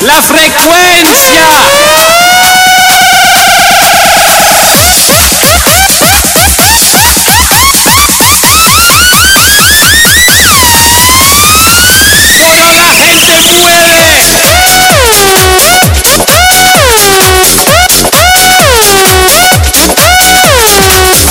La